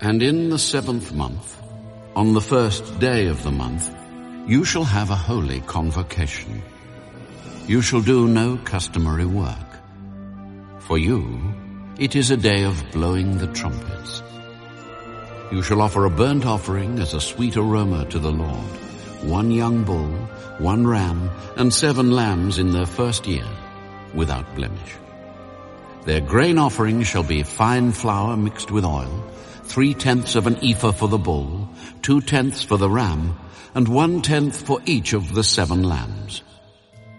And in the seventh month, on the first day of the month, you shall have a holy convocation. You shall do no customary work. For you, it is a day of blowing the trumpets. You shall offer a burnt offering as a sweet aroma to the Lord, one young bull, one ram, and seven lambs in their first year, without blemish. Their grain offering shall be fine flour mixed with oil, three-tenths of an ephah for the bull, two-tenths for the ram, and one-tenth for each of the seven lambs.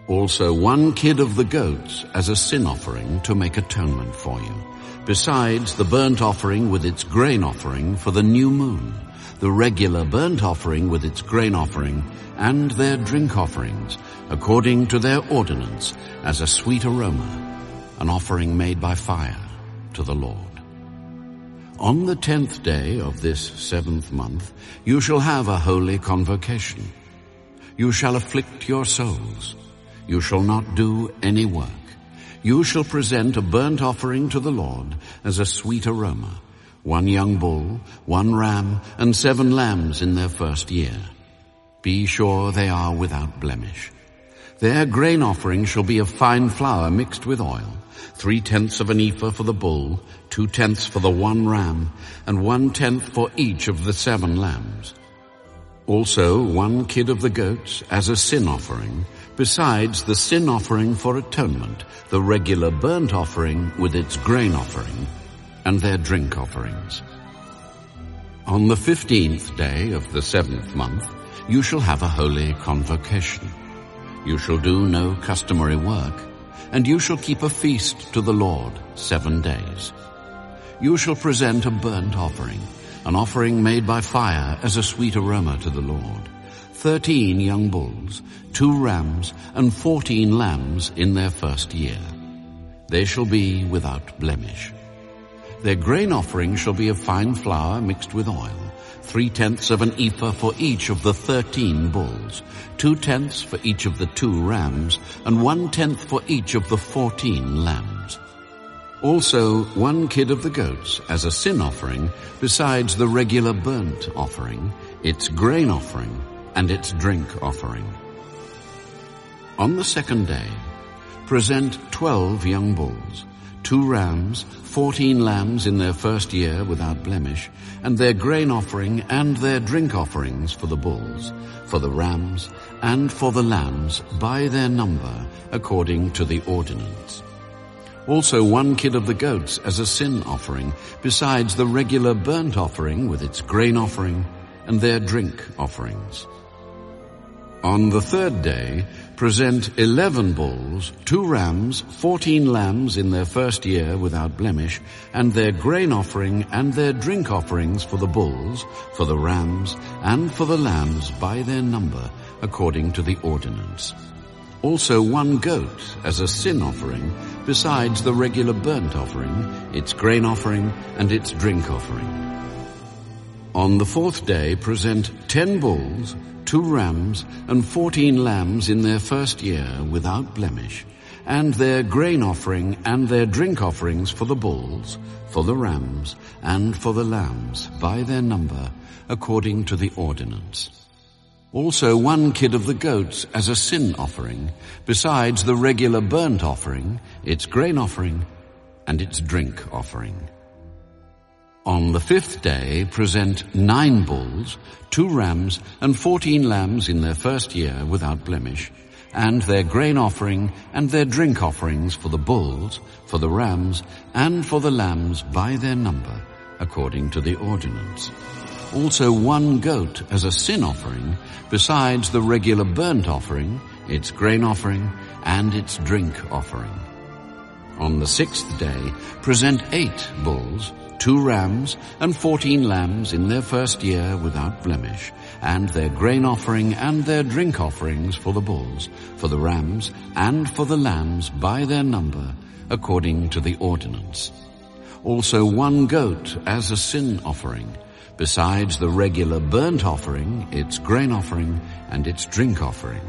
Also one kid of the goats as a sin offering to make atonement for you besides the burnt offering with its grain offering for the new moon, the regular burnt offering with its grain offering, and their drink offerings, according to their ordinance, as a sweet aroma, an offering made by fire to the Lord. On the tenth day of this seventh month, you shall have a holy convocation. You shall afflict your souls. You shall not do any work you shall present a burnt offering to the Lord as a sweet aroma, one young bull, one ram, and seven lambs in their first year. Be sure they are without blemish. Their grain offering shall be of fine flour mixed with oil, three-tenths of an ephah for the bull, two-tenths for the one ram, and one-tenth for each of the seven lambs. Also one kid of the goats as a sin offering, besides the sin offering for atonement, the regular burnt offering with its grain offering, and their drink offerings. On the fifteenth day of the seventh month, you shall have a holy convocation. You shall do no customary work, and you shall keep a feast to the Lord seven days. You shall present a burnt offering, an offering made by fire as a sweet aroma to the Lord thirteen young bulls, two rams, and fourteen lambs in their first year. They shall be without blemish. Their grain offering shall be of fine flour mixed with oil, three-tenths of an ephah for each of the thirteen bulls, two-tenths for each of the two rams, and one-tenth for each of the fourteen lambs. Also one kid of the goats as a sin offering, besides the regular burnt offering, its grain offering, and its drink offering. On the second day, present twelve young bulls, two rams, fourteen lambs in their first year without blemish, and their grain offering and their drink offerings for the bulls, for the rams, and for the lambs by their number according to the ordinance. Also one kid of the goats as a sin offering, besides the regular burnt offering with its grain offering and their drink offerings. On the third day, present eleven bulls, two rams, fourteen lambs in their first year without blemish, and their grain offering and their drink offerings for the bulls, for the rams, and for the lambs by their number, according to the ordinance. Also one goat as a sin offering, besides the regular burnt offering, its grain offering, and its drink offering. On the fourth day present ten bulls, two rams, and fourteen lambs in their first year without blemish, and their grain offering and their drink offerings for the bulls, for the rams, and for the lambs by their number, according to the ordinance. Also one kid of the goats as a sin offering, besides the regular burnt offering, its grain offering, and its drink offering. On the fifth day present nine bulls, two rams, and fourteen lambs in their first year without blemish, and their grain offering and their drink offerings for the bulls, for the rams, and for the lambs by their number, according to the ordinance. Also one goat as a sin offering, besides the regular burnt offering, its grain offering, and its drink offering. On the sixth day present eight bulls, two rams and fourteen lambs in their first year without blemish, and their grain offering and their drink offerings for the bulls, for the rams, and for the lambs by their number, according to the ordinance. Also one goat as a sin offering, besides the regular burnt offering, its grain offering, and its drink offering.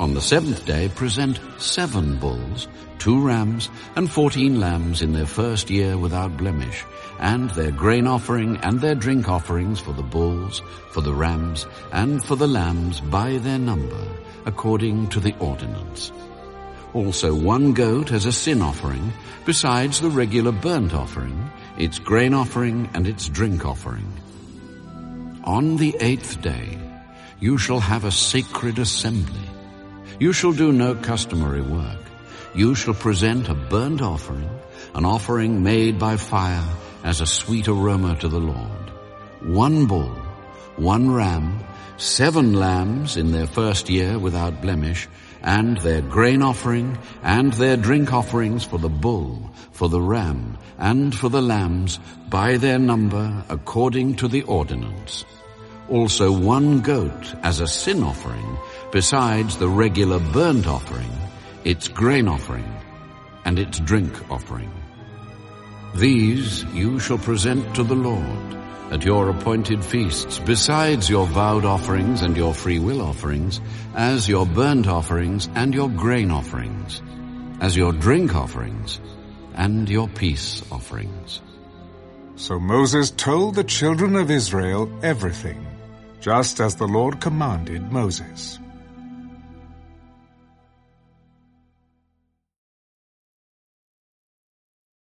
On the seventh day present seven bulls, two rams, and fourteen lambs in their first year without blemish, and their grain offering and their drink offerings for the bulls, for the rams, and for the lambs by their number, according to the ordinance. Also one goat as a sin offering, besides the regular burnt offering, its grain offering and its drink offering. On the eighth day, you shall have a sacred assembly. You shall do no customary work. You shall present a burnt offering, an offering made by fire as a sweet aroma to the Lord. One bull, one ram, seven lambs in their first year without blemish, and their grain offering and their drink offerings for the bull, for the ram, and for the lambs by their number according to the ordinance. Also one goat as a sin offering besides the regular burnt offering, its grain offering, and its drink offering. These you shall present to the Lord at your appointed feasts, besides your vowed offerings and your freewill offerings, as your burnt offerings and your grain offerings, as your drink offerings and your peace offerings. So Moses told the children of Israel everything, just as the Lord commanded Moses.